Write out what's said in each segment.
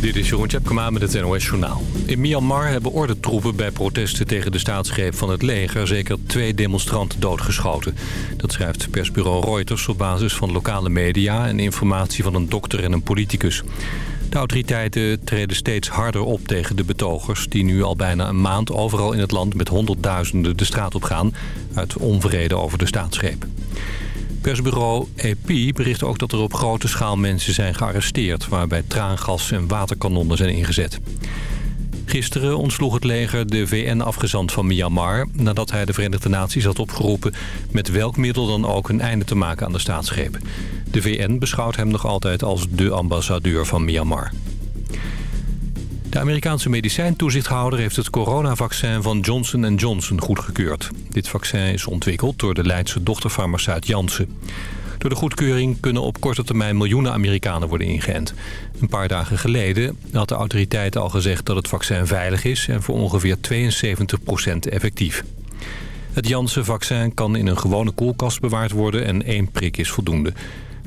Dit is Jeroen Tjepkema met het NOS Journaal. In Myanmar hebben ordentroepen bij protesten tegen de staatsgreep van het leger... zeker twee demonstranten doodgeschoten. Dat schrijft persbureau Reuters op basis van lokale media... en informatie van een dokter en een politicus. De autoriteiten treden steeds harder op tegen de betogers... die nu al bijna een maand overal in het land met honderdduizenden de straat op gaan... uit onvrede over de staatsgreep. Persbureau EP bericht ook dat er op grote schaal mensen zijn gearresteerd... waarbij traangas en waterkanonnen zijn ingezet. Gisteren ontsloeg het leger de VN-afgezant van Myanmar... nadat hij de Verenigde Naties had opgeroepen... met welk middel dan ook een einde te maken aan de staatsgreep. De VN beschouwt hem nog altijd als de ambassadeur van Myanmar. De Amerikaanse medicijntoezichthouder heeft het coronavaccin van Johnson Johnson goedgekeurd. Dit vaccin is ontwikkeld door de Leidse dochterfarmaceut Janssen. Door de goedkeuring kunnen op korte termijn miljoenen Amerikanen worden ingeënt. Een paar dagen geleden had de autoriteiten al gezegd dat het vaccin veilig is... en voor ongeveer 72% effectief. Het Janssen-vaccin kan in een gewone koelkast bewaard worden en één prik is voldoende.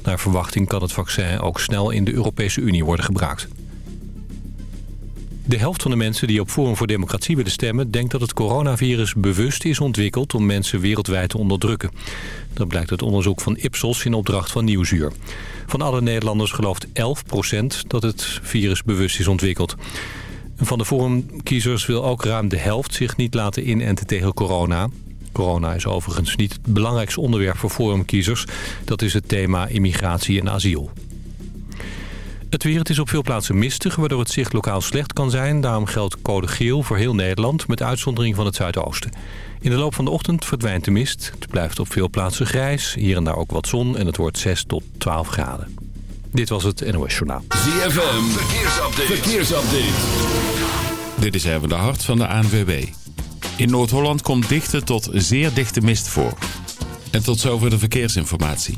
Naar verwachting kan het vaccin ook snel in de Europese Unie worden gebruikt. De helft van de mensen die op Forum voor Democratie willen stemmen... denkt dat het coronavirus bewust is ontwikkeld om mensen wereldwijd te onderdrukken. Dat blijkt uit onderzoek van Ipsos in opdracht van Nieuwsuur. Van alle Nederlanders gelooft 11% dat het virus bewust is ontwikkeld. Van de Forumkiezers wil ook ruim de helft zich niet laten inenten tegen corona. Corona is overigens niet het belangrijkste onderwerp voor Forumkiezers. Dat is het thema immigratie en asiel. Het weer, het is op veel plaatsen mistig, waardoor het zicht lokaal slecht kan zijn. Daarom geldt code geel voor heel Nederland, met uitzondering van het zuidoosten. In de loop van de ochtend verdwijnt de mist. Het blijft op veel plaatsen grijs, hier en daar ook wat zon en het wordt 6 tot 12 graden. Dit was het NOS Journaal. ZFM, verkeersupdate. verkeersupdate. Dit is even de hart van de ANWB. In Noord-Holland komt dichte tot zeer dichte mist voor. En tot zover de verkeersinformatie.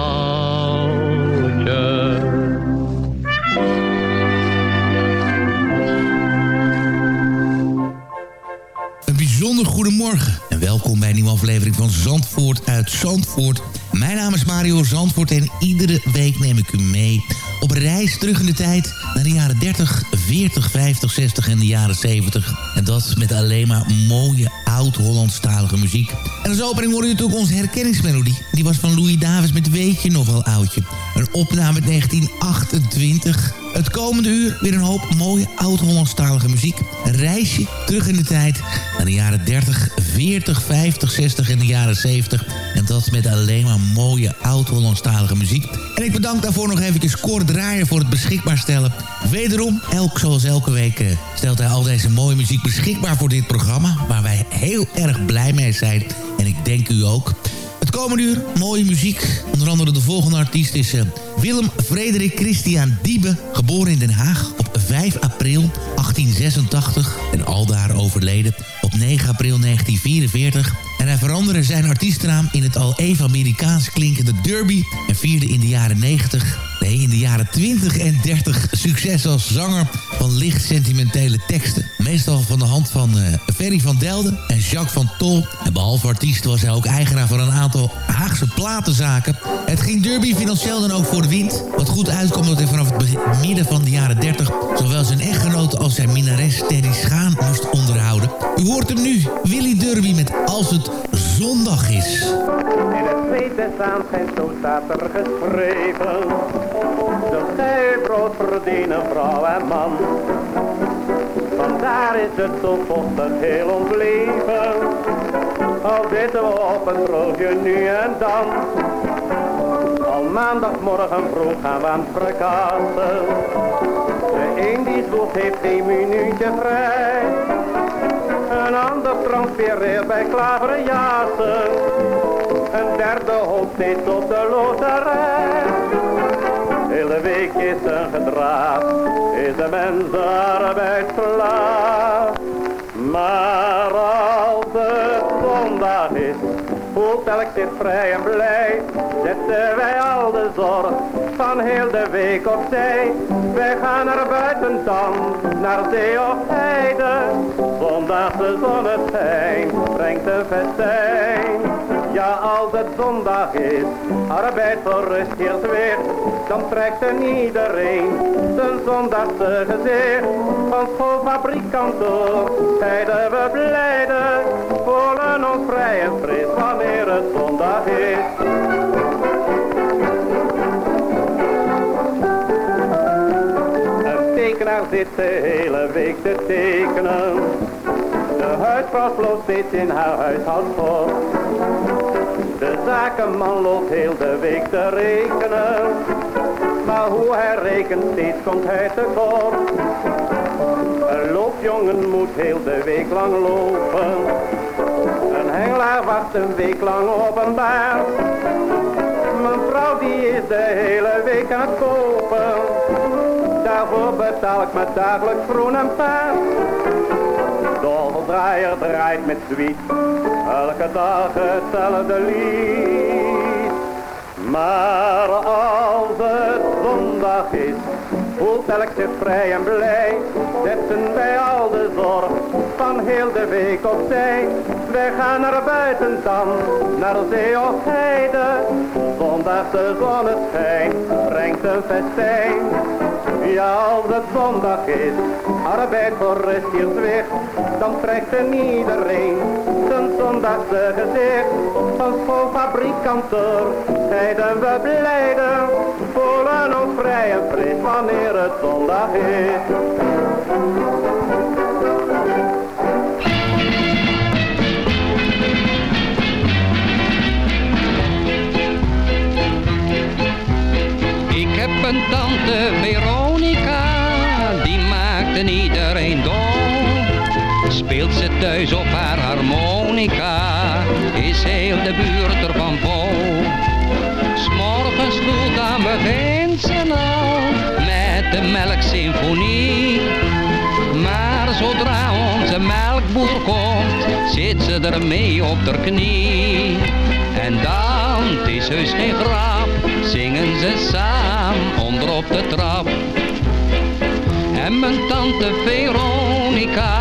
Goedemorgen en welkom bij een nieuwe aflevering van Zandvoort uit Zandvoort. Mijn naam is Mario Zandvoort en iedere week neem ik u mee op reis terug in de tijd naar de jaren 30, 40, 50, 60 en de jaren 70. En dat met alleen maar mooie oud-Hollandstalige muziek. En als opening hoorde je natuurlijk onze herkenningsmelodie. Die was van Louis Davis met Weet je nog wel oudje. Een opname uit 1928. Het komende uur weer een hoop mooie oud-Hollandstalige muziek. Een reisje terug in de tijd naar de jaren 30, 40, 50, 60 en de jaren 70. En dat met alleen maar mooie oud-Hollandstalige muziek. En ik bedank daarvoor nog eventjes Cor Draaier voor het beschikbaar stellen. Wederom, elk zoals elke week eh, stelt hij al deze mooie muziek beschikbaar voor dit programma. Waar wij heel erg blij mee zijn. En ik denk u ook. Het komende uur, mooie muziek. Onder andere de volgende artiest is eh, Willem Frederik Christian Diebe. Geboren in Den Haag op 5 april 1886. En aldaar overleden op 9 april 1944. En hij veranderde zijn artiestennaam in het al even Amerikaans klinkende Derby. En vierde in de jaren 90 Nee, in de jaren 20 en 30 succes als zanger van licht sentimentele teksten. Meestal van de hand van uh, Ferry van Delden en Jacques van Tol. En behalve artiest was hij ook eigenaar van een aantal Haagse platenzaken. Het ging Derby financieel dan ook voor de wind. Wat goed uitkomt dat hij vanaf het midden van de jaren 30... zowel zijn echtgenote als zijn minnares Teddy Schaan moest onderhouden. U hoort hem nu, Willy Derby met Als het zondag is. In het zweet des aanschijns, zo staat er geschreven. Gij brood verdienen, vrouw en man. Vandaar is het zo vochtig heel ontbleven. Al zitten we op een droogje nu en dan. Al maandagmorgen vroeg gaan we aan het. De een die zwoegt heeft geen minuutje vrij. Transfereert bij klaverjassen. Een derde hoopt steeds op de loterij. Hele week is een gedraaf, is de mens arbeidsklaar. Maar als het zondag is, voelt elk zich vrij en blij. Zetten wij al de zorg van heel de week opzij. Wij gaan naar buiten dan, naar zee of heide. Zondagse zonneschijn brengt een festijn. Ja, als het zondag is, arbeid voor weer, dan trekt er iedereen zijn zondagse gezicht. Van schoolfabrikanten zeiden we blijde, voelen ons vrij en fris wanneer het zondag is. Een tekenaar zit de hele week te tekenen. De huisvrouw vloot steeds in haar huishoudvol. De zakenman loopt heel de week te rekenen. Maar hoe hij rekent, steeds komt hij te kort. Een loopjongen moet heel de week lang lopen. Een hengelaar wacht een week lang op een baard. Mijn vrouw die is de hele week aan het kopen. Daarvoor betaal ik me dagelijks groen en paard. Doldraaier draait met zwiet, elke dag hetzelfde lied. Maar als het zondag is, voelt elk zich vrij en blij. Zetten wij al de zorg van heel de week opzij. Wij gaan naar buiten dan, naar zee of heide. Zondagse zonneschijn brengt een festijn. Ja, als het zondag is, arbeid voor rust weg, dan trekt er iedereen zijn zondagse gezicht. Van schoolfabrikanten zeiden we blijden, voelen ons vrij en fris wanneer het zondag is. Ermee op haar knie. En dan, het is heus geen grap, zingen ze samen onder op de trap. En mijn tante Veronica,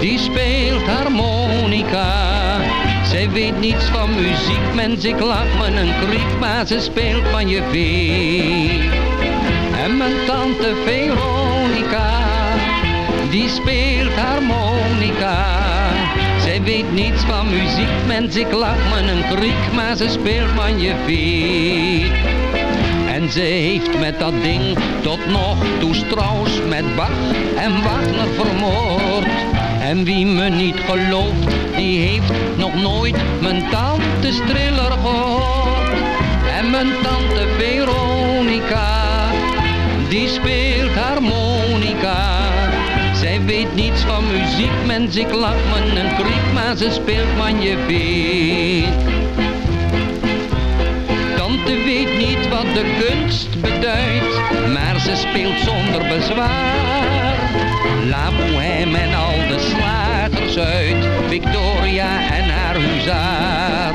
die speelt harmonica. Zij weet niets van muziek, mens, ik lach me een kriek, maar ze speelt van je vee. En mijn tante Veronica, die speelt harmonica. Weet niets van muziek, mens, ik lach me een kriek, maar ze speelt van je vee. En ze heeft met dat ding tot nog toe Strauss met Bach en Wagner vermoord. En wie me niet gelooft, die heeft nog nooit mijn tante Striller gehoord. En mijn tante Veronica, die speelt harmonica. Zij weet niets van muziek, mens, ik lach me een kriek, maar ze speelt van je weet. Tante weet niet wat de kunst beduidt, maar ze speelt zonder bezwaar. La Bohème en al de slagers uit, Victoria en haar huzaar.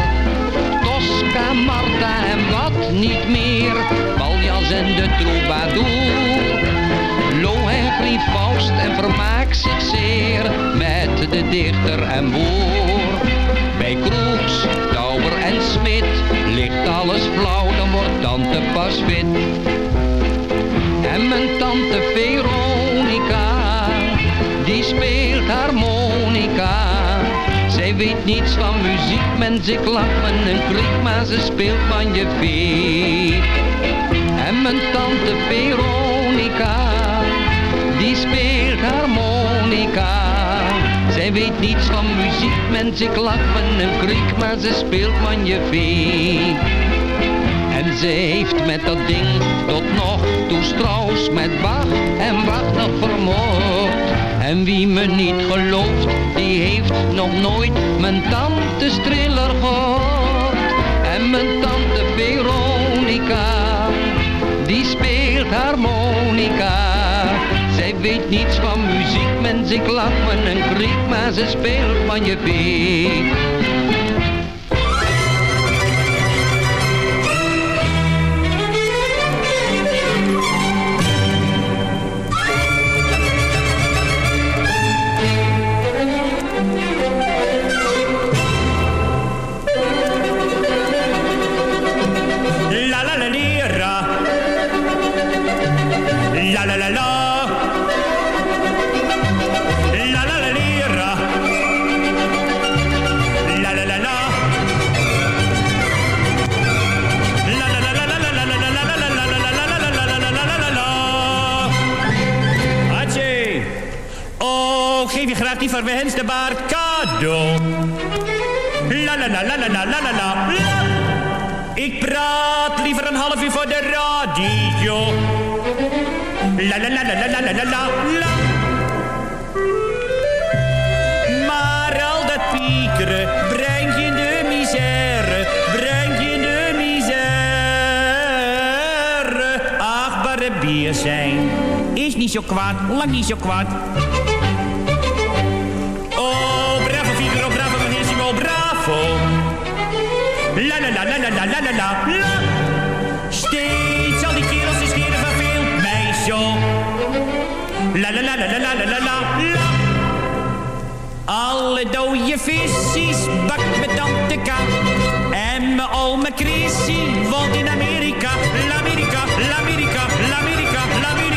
Tosca, Marta en wat niet meer, Paljas troubadour. Vermaakt zich zeer met de dichter en boer. Bij Kroeks, Tauber en Smit ligt alles flauw, dan wordt tante pas wit. En mijn tante Veronica, die speelt harmonica. Zij weet niets van muziek, men lacht met een kriek, maar ze speelt van je vee. En mijn tante Veronica, speelt harmonica. Zij weet niets van muziek, men ik lacht met een kriek, maar ze speelt vee. En ze heeft met dat ding tot nog toe Strauss met Bach en Wagner vermoord. En wie me niet gelooft, die heeft nog nooit mijn tante Striller gehoord. En mijn tante Veronica, die speelt harmonica. Weet niets van muziek, mens ik lach me kriek, maar ze speelt van je vee. Geef je graag die verwenste baard cadeau. La la la la la la la la. Ik praat liever een half uur voor de radio. La la la la la la la la. Maar al dat piekeren brengt je de misère, brengt je de misère. Achtbare bier zijn is niet zo kwaad, lang niet zo kwaad. La. Steeds al die kerels die scheren verveelt mij zo. La la la la la la la la. Alle dode visjes bakt met tante K. En mijn oma Chrissy woont in Amerika. L'Amerika, l'Amerika, l'Amerika, l'Amerika.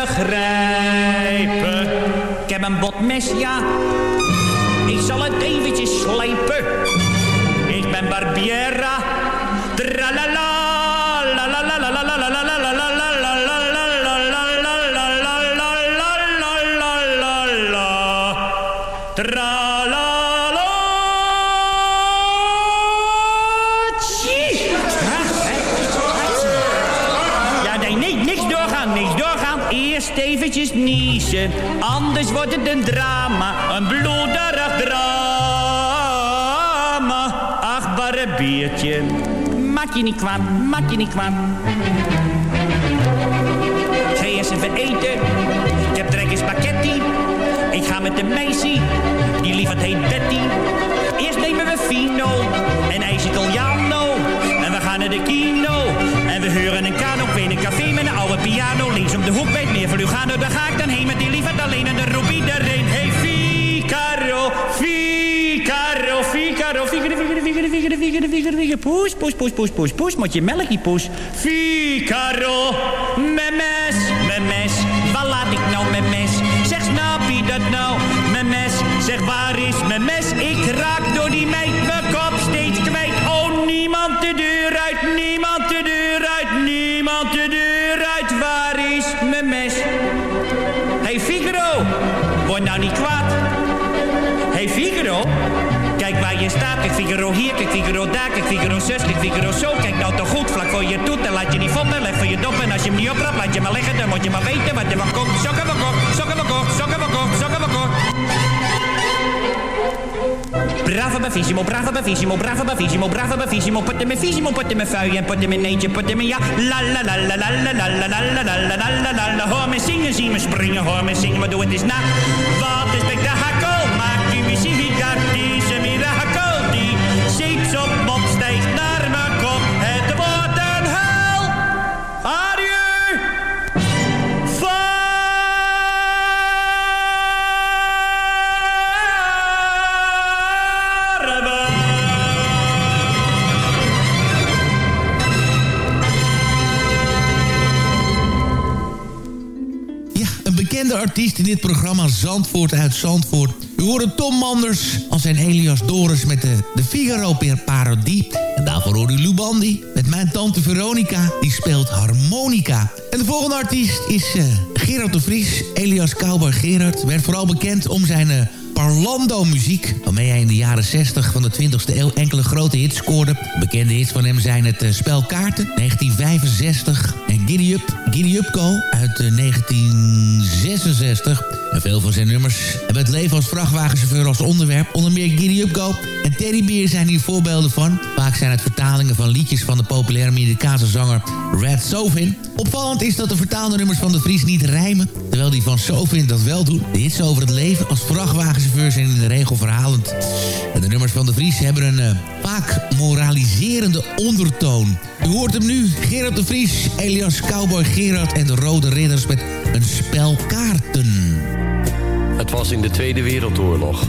begrijpen? Ik heb een botmes, ja. Ik zal het eventjes slijpen. Ik ben Barbiera. Eventjes anders wordt het een drama. Een bloederig drama. Achtbare biertje, maak je niet kwaad, maak je niet kwaad. Ga eerst even eten, ik heb trek in spaghetti. Ik ga met de meisje, die lief heet Betty. Eerst nemen we Fino en ijs Italiano. Gaan de kino. En we huren een kano in een café met een oude piano. Links om de hoek het meer voor Lugano. Daar ga ik dan heen met die liefheid alleen en de roep iedereen. Hey Figaro, Figaro, Figaro, Figaro, Figaro, Figaro, Figaro, Figaro, Figaro, Figaro. Poes, poes, poes, poes, poes, poes. Moet je melk niet poes. Figaro, mijn mes, mijn. Waar laat ik nou mijn mes? Zeg, snap je dat nou? Mijn mes, zeg waar Kijk Figaro hier, kijk Figaro daar, kijk Figaro zus, kijk Figaro zo. Kijk nou toch goed, vlak voor je toet en laat je niet foppen. Leg voor je dop en als je hem niet oprapt, laat je maar liggen. Dan moet je maar weten wat er van komt. Sokken we kort, sokken we kort, sokken we kort, sokken we kort. Bravo bravissimo, bravo bravissimo, bravo bravissimo, bravo bravissimo. Put hem in visimo, put hem in fui en put hem in eentje, put hem in ja. La la la la la la la la la la la la la la me me springen, hoor me zingen, maar doe het na. Artiest in dit programma Zandvoort uit Zandvoort. U hoorde Tom Manders als zijn Elias Doris met de, de Figaro per parodie. En daarvoor hoorde u Lubandi met mijn tante Veronica. Die speelt harmonica. En de volgende artiest is eh, Gerard de Vries. Elias Cowboy Gerard werd vooral bekend om zijn... eh, Parlando-muziek, waarmee hij in de jaren 60 van de 20e eeuw enkele grote hits scoorde. Bekende hits van hem zijn het Spel Kaarten, 1965, en Giddy Up, Go uit eh, 1966. En veel van zijn nummers hebben het leven als vrachtwagenchauffeur als onderwerp. Onder meer Giddy Go en Teddy Bear zijn hier voorbeelden van. Vaak zijn het vertalingen van liedjes van de populaire Amerikaanse zanger Red Sovin. Opvallend is dat de vertaalde nummers van de Vries niet rijmen, terwijl die van Sovin dat wel doen. De hits over het leven als vrachtwagenchauffeur zijn in de regel verhalend. En de nummers van de Vries hebben een eh, vaak moraliserende ondertoon. U hoort hem nu, Gerard de Vries, Elias Cowboy Gerard en de Rode Ridders met een spel kaarten. Het was in de Tweede Wereldoorlog.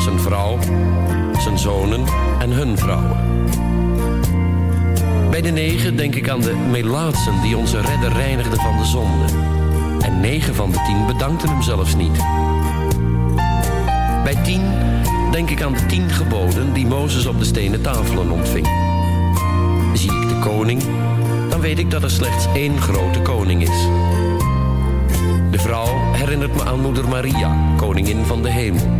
zijn vrouw, zijn zonen en hun vrouwen. Bij de negen denk ik aan de Melaatsen die onze redder reinigden van de zonde. En negen van de tien bedankten hem zelfs niet. Bij tien denk ik aan de tien geboden die Mozes op de stenen tafelen ontving. Zie ik de koning, dan weet ik dat er slechts één grote koning is. De vrouw herinnert me aan moeder Maria, koningin van de hemel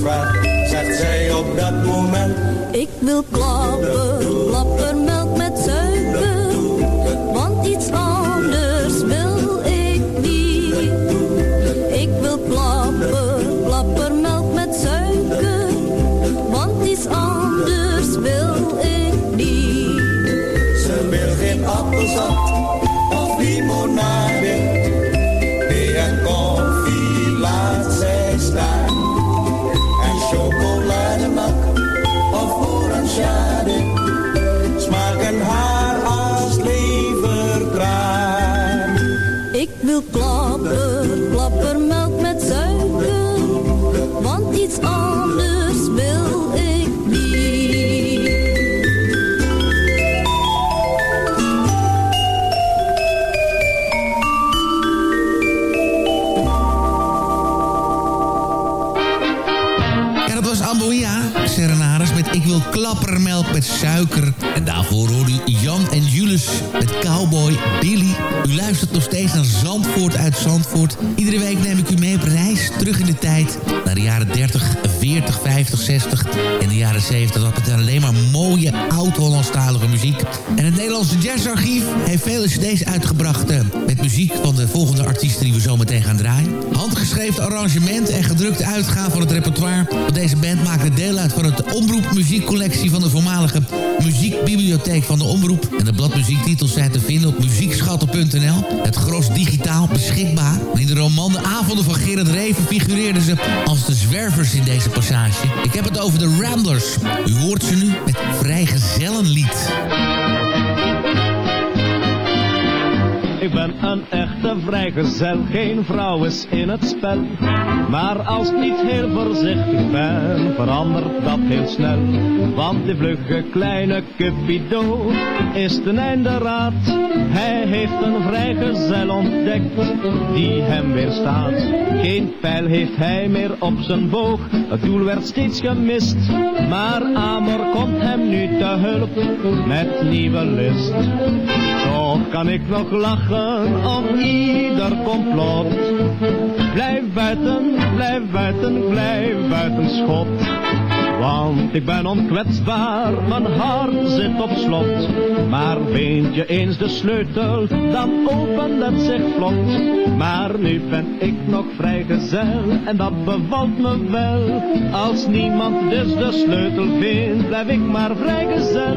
Vraagt, zegt zij op dat moment. Iedere week neem ik u mee op reis terug in de tijd. Naar de jaren 30, 40, 50, 60 en de jaren 70. Dat betekent alleen maar mooie oud-Hollandstalige muziek. En het Nederlandse Jazzarchief heeft vele cd's uitgebracht... eh, met muziek van de volgende artiesten die we zo meteen gaan draaien. Handgeschreven arrangement en gedrukte uitgave van het repertoire. Want deze band maakte deel uit van het Omroep Muziekcollectie... van de voormalige Muziekbibliotheek van de Omroep. En de bladmuziektitels zijn te vinden op muziekschatten.nl. Het gros digitaal beschikbaar. In de roman De Avonden van Gerard Reven figureerden ze als de zwervers in deze passage. Ik heb het over de Ramblers. U hoort ze nu met Vrijgezellenlied. Ik ben een echte vrijgezel, geen vrouw is in het spel. Maar als ik niet heel voorzichtig ben, verandert dat heel snel. Want die vlugge kleine Cupido is ten einde raad. Heeft een vrijgezel ontdekt, die hem weerstaat. Geen pijl heeft hij meer op zijn boog, het doel werd steeds gemist. Maar Amor komt hem nu te hulp, met nieuwe list. Toch kan ik nog lachen om ieder complot. Blijf buiten, blijf buiten, blijf buiten schot. Want ik ben onkwetsbaar, mijn hart zit op slot. Maar vind je eens de sleutel, dan opent het zich vlot. Maar nu ben ik nog vrijgezel, en dat bevalt me wel. Als niemand dus de sleutel vindt, blijf ik maar vrijgezel.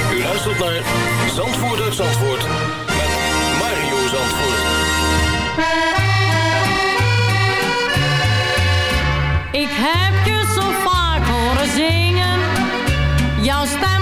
U luistert naar Zandvoort Zandvoort met Mario Zandvoort. Ik heb je zo vaak horen zingen, jouw stem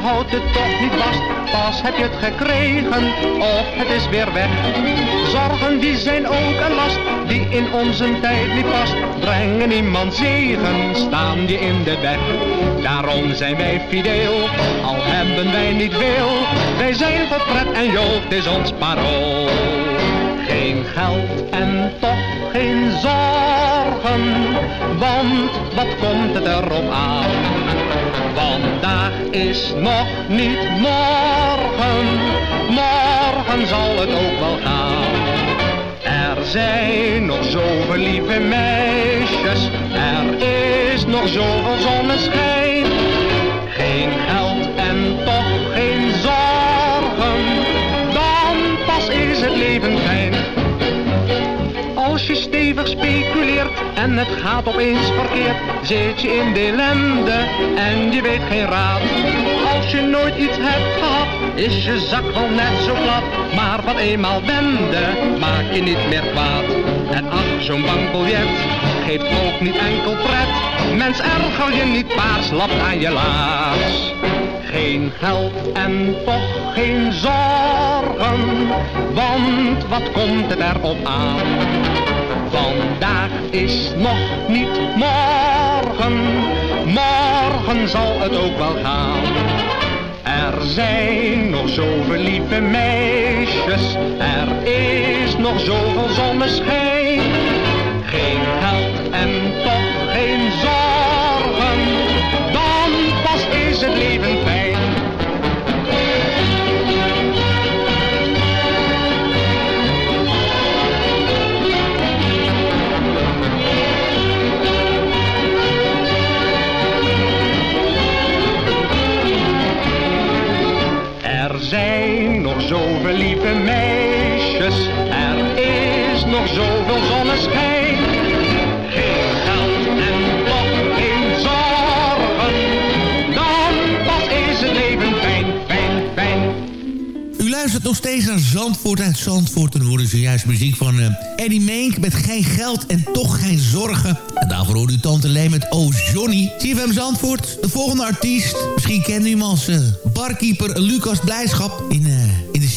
je houdt het toch niet vast. Pas heb je het gekregen, of het is weer weg. Zorgen die zijn ook een last, die in onze tijd niet past. Brengen iemand zegen, staan je in de weg. Daarom zijn wij fideel, al hebben wij niet veel. Wij zijn voor pret en jood, is ons parool. Geen geld en toch geen zorgen, want wat komt het erop aan? Vandaag is nog niet morgen, morgen zal het ook wel gaan. Er zijn nog zoveel lieve meisjes, er is nog zoveel zonneschijn. Geen geld en toch en het gaat opeens verkeerd, zit je in de ellende en je weet geen raad. Als je nooit iets hebt gehad, is je zak wel net zo plat. Maar wat eenmaal wende, maak je niet meer kwaad. En ach, zo'n bankbiljet geeft ook niet enkel pret. Mens erger je niet, paars lapt aan je laars. Geen geld en toch geen zorgen, want wat komt het erop aan? Vandaag is nog niet morgen, morgen zal het ook wel gaan. Er zijn nog zoveel lieve meisjes, er is nog zoveel zonneschijn. Lieve meisjes, er is nog zoveel zonneschijn. Geld en zorgen, dan is het leven fijn. U luistert nog steeds naar Zandvoort uit Zandvoort. En hoorde zojuist muziek van eh, Eddie Meenk met Geen Geld en Toch Geen Zorgen. En daarvoor hoorde u Tante Lee met Oh Johnny. CFM Zandvoort, de volgende artiest. Misschien kent u hem als eh, barkeeper Lucas Blijschap. In, eh,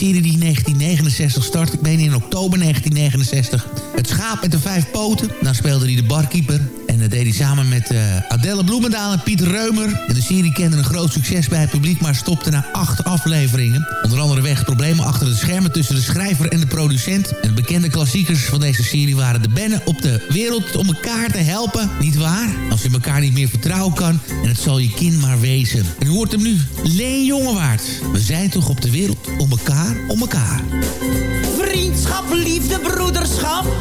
serie die in 1969 start. Ik meen in oktober 1969. Het schaap met de vijf poten. Daar speelde hij de barkeeper. Dat deed hij samen met eh, Adelle Bloemendaal en Piet Reumer. En de serie kende een groot succes bij het publiek... maar stopte na acht afleveringen. Onder andere weg problemen achter de schermen tussen de schrijver en de producent. En de bekende klassiekers van deze serie waren de bennen op de wereld om elkaar te helpen. Niet waar? Als je elkaar niet meer vertrouwen kan en het zal je kind maar wezen. En u hoort hem nu, Leen Jongewaard. We zijn toch op de wereld om elkaar, om elkaar. Vriendschap, liefde, broederschap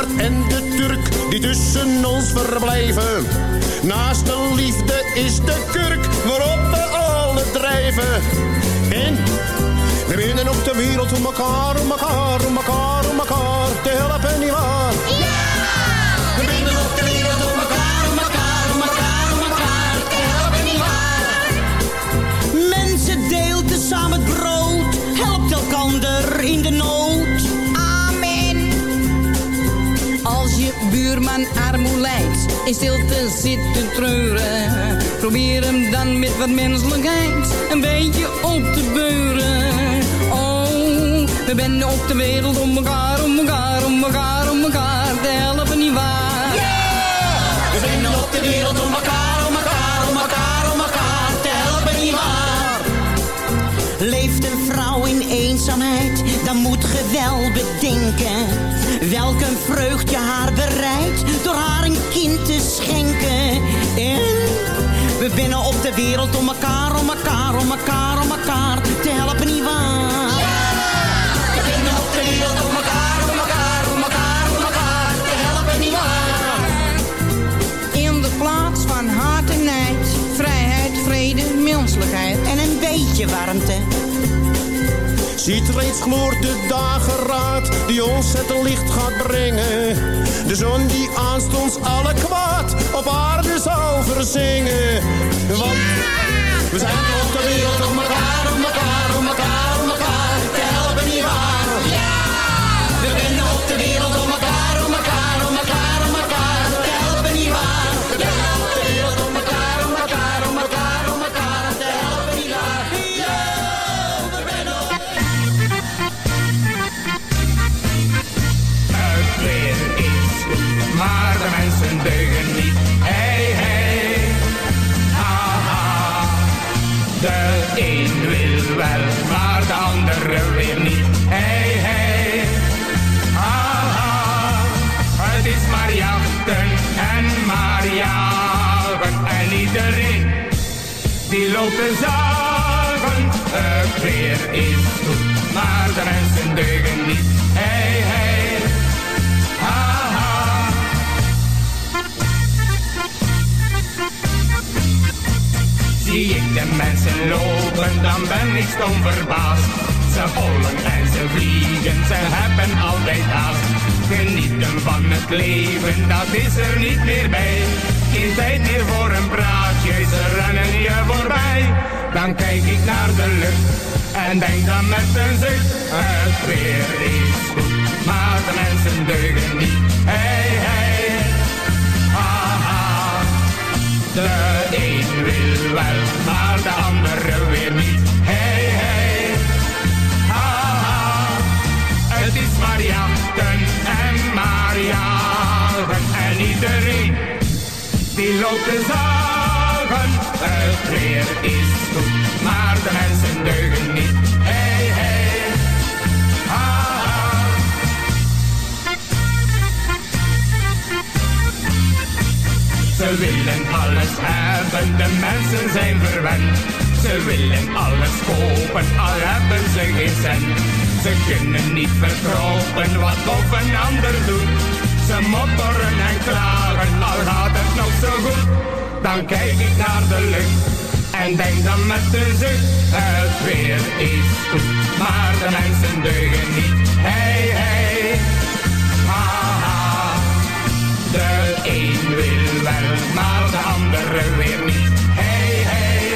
En de Turk die tussen ons verblijven. Naast de liefde is de kurk waarop we alle drijven. En we winnen op de wereld om elkaar, om elkaar, om elkaar, om elkaar te helpen, nietwaar? We buurman armoe lijdt, in stilte zit te treuren. Probeer hem dan met wat menselijkheid een beetje op te beuren. Oh, we zijn op de wereld om elkaar, om elkaar, om elkaar, om elkaar te helpen, niet waar? We zijn op de wereld om elkaar, om elkaar, om elkaar, om elkaar te helpen, niet waar? Leeft een vrouw in eenzaamheid, dan moet ge wel bedenken. Welk een vreugd je haar bereidt door haar een kind te schenken. En we binnen op de wereld om elkaar, om elkaar, om elkaar, om elkaar te helpen, nietwaar? We binnen op de wereld om elkaar, om elkaar, om elkaar, om elkaar te helpen, nietwaar? In de plaats van hart en nijd, vrijheid, vrede, menselijkheid en een beetje warmte Ziet reeds gloort de dageraad die ons het licht gaat brengen. De zon die aanstonds alle kwaad op aarde zal verzingen. Want we zijn op de wereld om elkaar, is goed, maar de mensen deugen niet. Hey, hey, haha. Zie ik de mensen lopen, dan ben ik stom verbaasd. Ze hollen en ze vliegen, ze hebben altijd haast. Genieten van het leven, dat is er niet meer bij. Geen tijd meer voor een praatje, ze rennen je voorbij. Dan kijk ik naar de lucht en denk dan met een zucht. Het weer is goed, maar de mensen deugen niet. Hey, hey, haha. De een wil wel, maar de andere weer niet. Hey, hey, haha. Het is maar jachten en maar jagen. En iedereen die loopt te zagen. Het weer is goed, maar de mensen deugen niet. Hey, hey, haha. Ze willen alles hebben, de mensen zijn verwend. Ze willen alles kopen, al hebben ze geen cent. Ze kunnen niet verkopen wat of een ander doet. Ze mopperen en klagen, al gaat het nog zo goed. Dan kijk ik naar de lucht en denk dan met de zucht. Het weer is goed, maar de mensen deugen niet. Hey, hey, haha. De een wil wel, maar de andere weer niet. Hey, hey,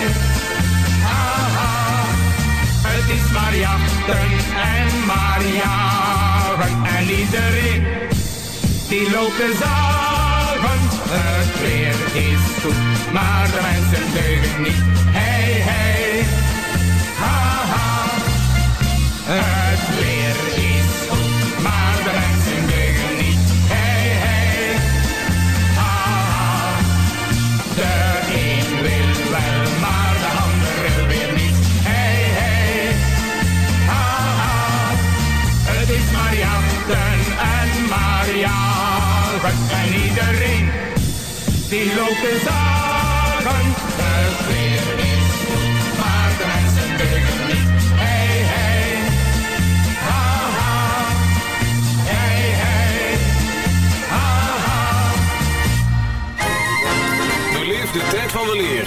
haha. Het is maar jachten en maar jagen. En iedereen die loopt te zagen. Het weer is goed, maar de mensen deugen niet. Hey, hey, haha. Het weer is goed, maar de mensen deugen niet. Hey, hey, haha. De een wil wel, maar de andere weer niet. Hey, hey, haha. Het is maar jachten en jagen. En iedereen die te zagen. Het weer is goed, maar de mensen deugen niet. Hey, hey, haha. Hey, hey, haha. Beleef de tijd van de leer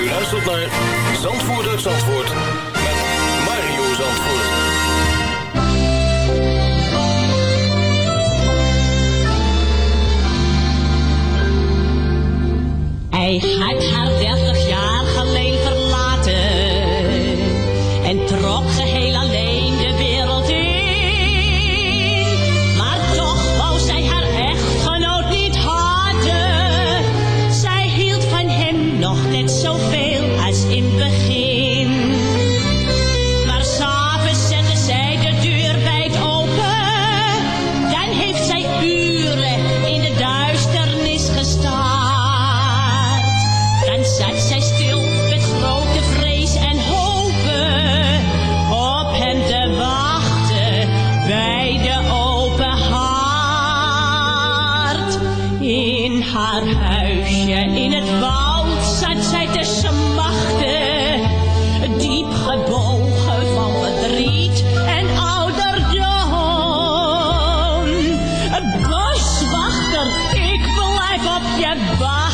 U luistert naar Zandvoort Zandvoort met Mario Zandvoort. Hij had haar dertig jaar geleden verlaten en trok blijf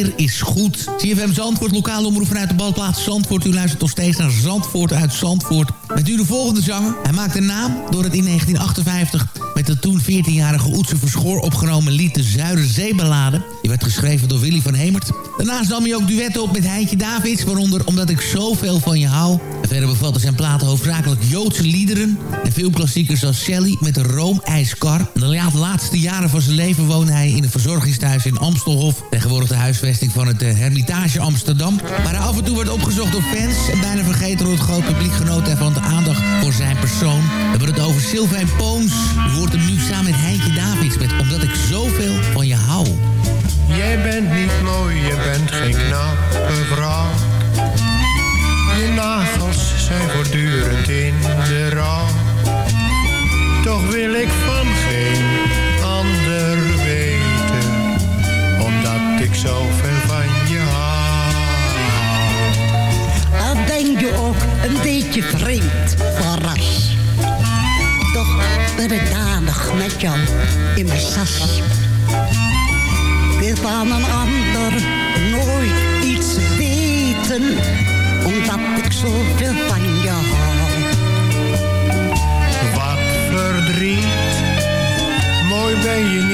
Is Goed. CFM Zandvoort, lokale omroep vanuit de badplaats Zandvoort. U luistert nog steeds naar Zandvoort uit Zandvoort. Met u de volgende zanger. Hij maakte een naam door het in 1958 met de toen 14-jarige Oetse Verschoor opgenomen lied De Zuiderzeeballade. Die werd geschreven door Willy van Hemert. Daarnaast nam hij ook duetten op met Heintje Davids, waaronder Omdat ik zoveel van je hou. Verder bevatte zijn platen hoofdzakelijk Joodse liederen en veel klassiekers als Shelley met de Roomijskar. De laatste jaren van zijn leven woonde hij in een verzorgingstehuis in Amstelhof. Tegenwoordig de huisvesting van het eh, Hermitage Amsterdam. Waar hij af en toe werd opgezocht door fans en bijna vergeten door het groot publiek genoten van de aandacht voor zijn persoon. We hebben het over Sylvain Poons. U hoort hem nu samen met Heintje Davids met Omdat ik zoveel van je hou. Jij bent niet mooi, je bent geen knappe vrouw. Je nagels zijn voortdurend in de rouw. Toch wil ik van geen ander weten, omdat ik zoveel van je hou. Al denk je ook een beetje vreemd van. Toch ben ik danig met jou in mijn sas. Wil van een ander nooit iets weten, omdat ik zoveel van je hou. Wat verdriet, mooi ben je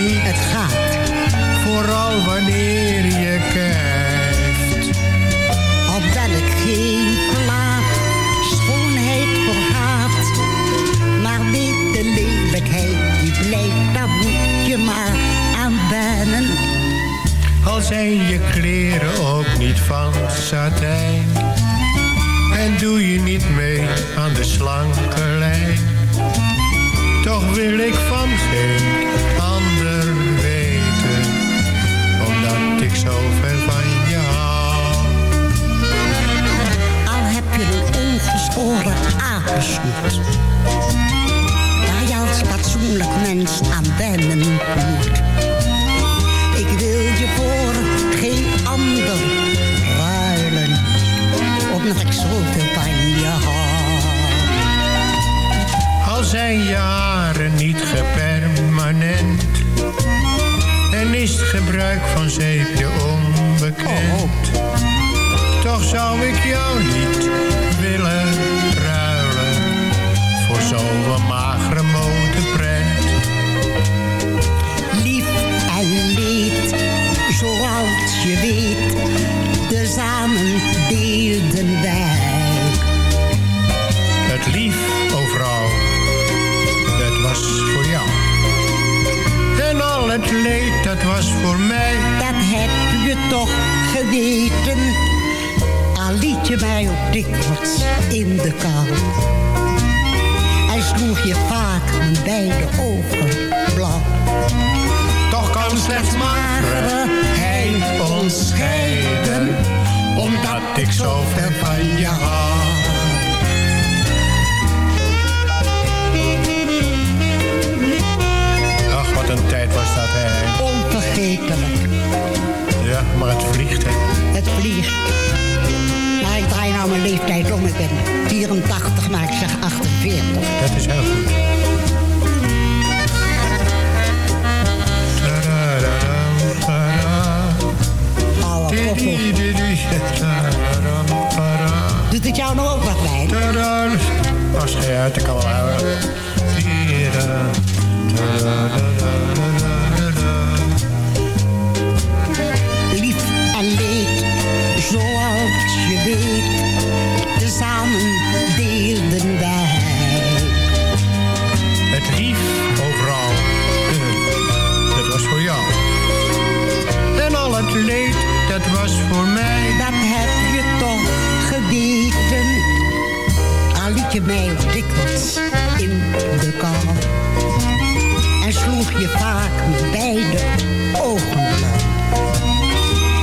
ik zoveel van je. Ach, wat een tijd was dat, hè. Onvergetelijk, Ja, maar het vliegt, hè. het vliegt. Maar ik draai nou mijn leeftijd om. Ik ben 84, maar ik zeg 48. Dat is heel goed. Doet het jou nou ook wat bij? Als je uit, wel houden. Mij dikwijls in de kou. En sloeg je vaak met beide ogen.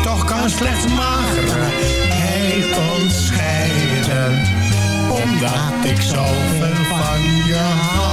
Toch kan slechts magere hij ons scheiden, omdat ik zoveel van je hou.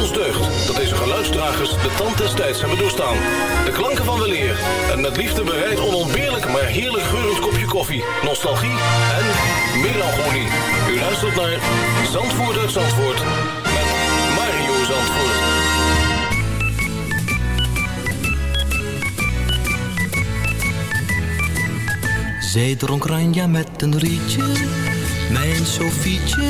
dat deze geluidsdragers de tand des tijds hebben doorstaan. De klanken van weleer en met liefde bereid onontbeerlijk maar heerlijk geurend kopje koffie, nostalgie en melancholie. U luistert naar Zandvoort uit Zandvoort met Mario Zandvoort. Zij dronk Ranja met een rietje, mijn Sofietje,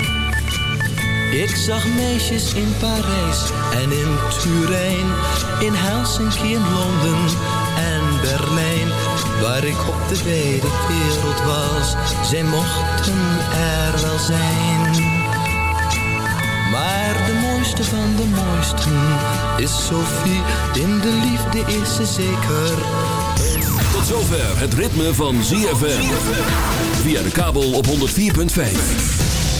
Ik zag meisjes in Parijs en in Turijn, in Helsinki en Londen en Berlijn. Waar ik op de wijde wereld was, zij mochten er wel zijn. Maar de mooiste van de mooisten is Sophie, in de liefde is ze zeker. Tot zover het ritme van ZFM. Via de kabel op 104.5.